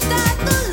saudade